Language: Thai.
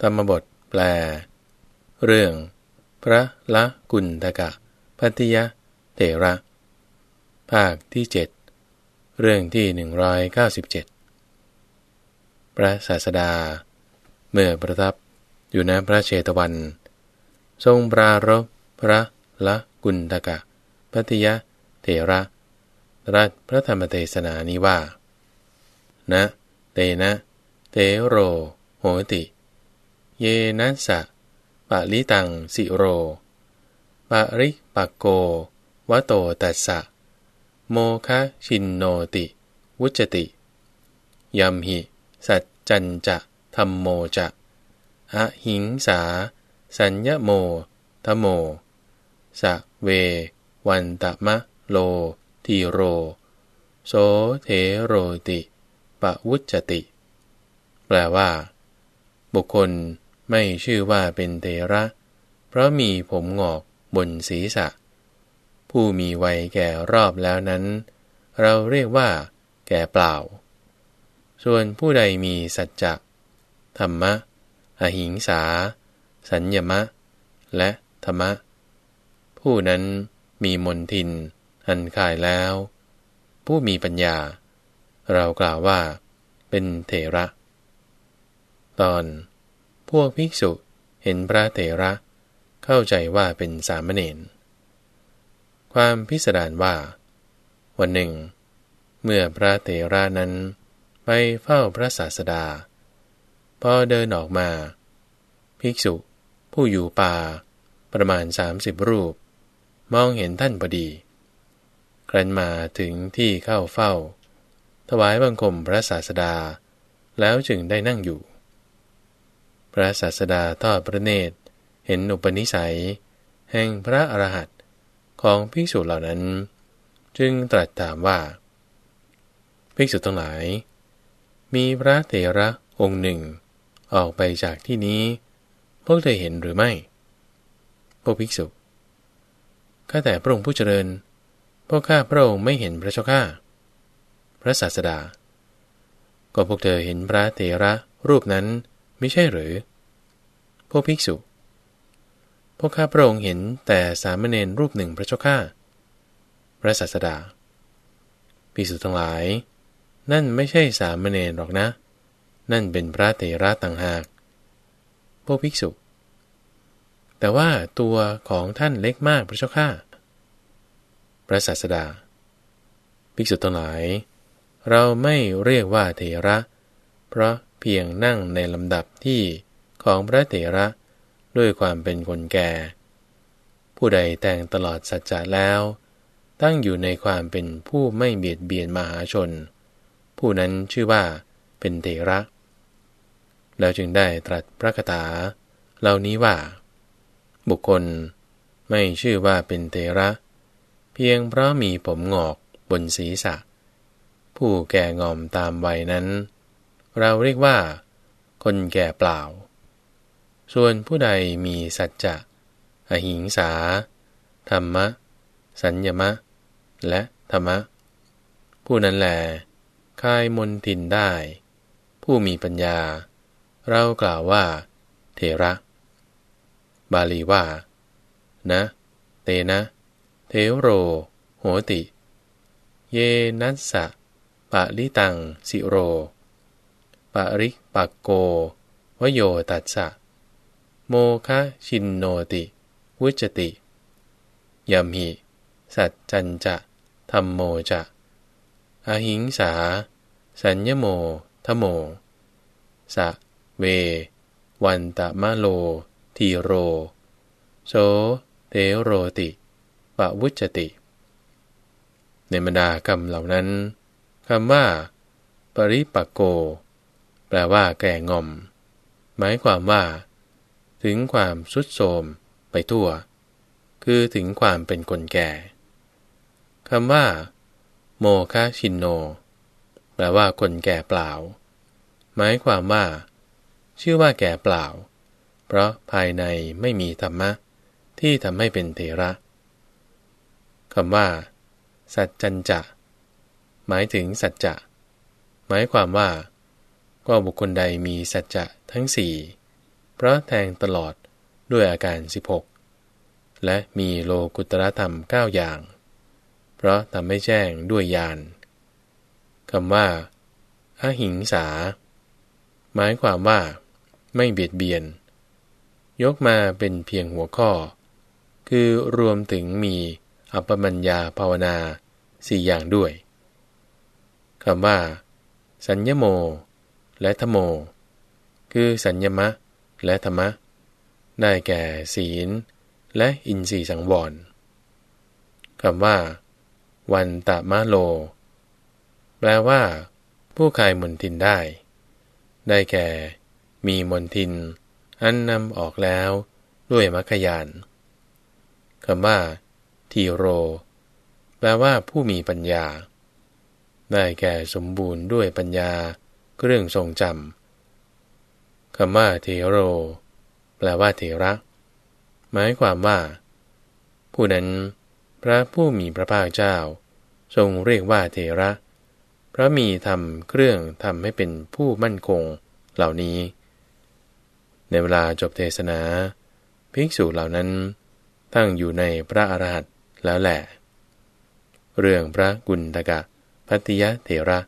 ธรรมบทแปล เรื่อง พระละกุณฑกะพัทยะเถระ ภาคที่เจ็ดเรื่องที่หนึ่งร้อยเก้าสิบเจ็ดพระศาสดา เมื่อประทับอยู่ณพระเชตวัน ทรงปรารบพระละกุณฑกะพัทยะเถระ รัตพระธรรมเทศนานี้ว่า นะ เตนะ เตโร โหติ เยนัสสะปะลิตังสิโรปะริปักโกวโตตัสสะ โมคะชินโนติ วุจติ ยัมหิ สัจจันจะธรรมโมจะอะหิงสา สัญญโมทโม สะเว วันตะมะโล ทีโร โสเทโรติปะวุจติ แปลว่า บุคคล ไม่ชื่อว่าเป็นเทระ เพราะมีผมงอกบนศีรษะ ผู้มีวัยแก่รอบแล้วนั้น เราเรียกว่า แก่เปล่า ส่วนผู้ใดมีสัจจะธรรมะ อหิงสา สัญญมะ และธรรมะ ผู้นั้นมีมนทิน อันขายแล้ว ผู้มีปัญญา เรากล่าวว่า เป็นเถระ ตอน พวกภิกษุเห็นพระเถระ เข้าใจว่าเป็นสามเณร ความพิสดารว่า วันหนึ่ง เมื่อพระเถระนั้นไปเฝ้าพระศาสดา พอเดินออกมา ภิกษุผู้อยู่ป่าประมาณสามสิบรูป มองเห็นท่านพอดี ครั้นมาถึงที่เข้าเฝ้า ถวายบังคมพระศาสดา แล้วจึงได้นั่งอยู่ พระศาสดาทอดพระเนตร เห็นอุปนิสัย แห่งพระอรหันต์ของภิกษุเหล่านั้น จึงตรัสถามว่า ภิกษุทั้งหลาย มีพระเถระองค์หนึ่ง ออกไปจากที่นี้ พวกเธอเห็นหรือไม่ พวกภิกษุข้าแต่พระองค์ผู้เจริญ พวกข้าพระองค์ไม่เห็นพระเจ้าข้า พระศาสดา ก็พวกเธอเห็นพระเถระรูปนั้น ไม่ใช่หรือ พวกภิกษุ พวกข้าพระองค์เห็นแต่สามเณรรูปหนึ่งพระเจ้าข้า พระศาสดาภิกษุทั้งหลาย นั่นไม่ใช่สามเณรหรอกนะ นั่นเป็นพระเถระต่างหาก พวกภิกษุ แต่ว่าตัวของท่านเล็กมากพระเจ้าข้า พระศาสดา ภิกษุทั้งหลาย เราไม่เรียกว่าเถระ เพราะ เพียงนั่งในลำดับที่ของพระเถระด้วยความเป็นคนแก่ ผู้ใดแต่งตลอดสัจจะแล้ว ตั้งอยู่ในความเป็นผู้ไม่เบียดเบียนมหาชน ผู้นั้นชื่อว่าเป็นเถระ แล้วจึงได้ตรัสพระคาถาเหล่านี้ว่า บุคคลไม่ชื่อว่าเป็นเถระ เพียงเพราะมีผมงอกบนศีรษะ ผู้แก่งอมตามวัยนั้น เราเรียกว่า คนแก่เปล่า ส่วนผู้ใดมีสัจจะอหิงสา ธรรมะ สัญญมะ และธรรมะ ผู้นั้นแหลคายมนทินได้ ผู้มีปัญญา เรากล่าวว่า เทระ บาลีว่า นะ เตนะ เทโร โหติ เยนัสสะปะลิตัง สิโร ริปักโก วโยตัสสะ โมคะชินโนติวุจติยัมหิสัจจันจะธรรมโมจะอหิงสา สัญญโมทโม สะ เว วันตะมะโล ทีโร โสเทโรติปะวุจติ ในบรรดากรรมเหล่านั้นคำว่า ปริปักโก แปลว่าแก่งอม หมายความว่า ถึงความสุดโทมไปทั่ว คือถึงความเป็นคนแก่คำว่า โมคาชินโน แปลว่าคนแก่เปล่า หมายความว่า ชื่อว่าแก่เปล่า เพราะภายในไม่มีธรรมะ ที่ทำให้เป็นเทระคำว่า สัจจันจะ หมายถึงสัจจะ หมายความว่า ก็บุคคลใดมีสัจจะทั้งสี่เพราะแทงตลอดด้วยอาการ 16 และมีโลกุตรธรรม 9 อย่าง เพราะทำให้แจ้งด้วยญาณคำว่าอหิงสา หมายความว่า ไม่เบียดเบียน ยกมาเป็นเพียงหัวข้อ คือรวมถึงมีอัปปมัญญาภาวนาสี่อย่างด้วยคำว่า สัญญโม และธโม คือสัญญมะและธรรมะ ได้แก่ศีล และอินทรีสังวรคำว่า วันตะมะโล แปลว่า ผู้คายมนทินได้ ได้แก่ มีมนทิน อันนำออกแล้วด้วยมัคคยานคำว่า ทีโร แปลว่าผู้มีปัญญา ได้แก่สมบูรณ์ด้วยปัญญา เครื่องทรงจำคำว่าเทโร แปลว่าเทระ หมายความว่า ผู้นั้น พระผู้มีพระภาคเจ้า ทรงเรียกว่าเทระเพราะมีทำเครื่องทำให้เป็นผู้มั่นคงเหล่านี้ ในเวลาจบเทศนา ภิกษุเหล่านั้น ตั้งอยู่ในพระอรหัตแล้วแหละ เรื่องพระกุณฑกะพัติยะเถระ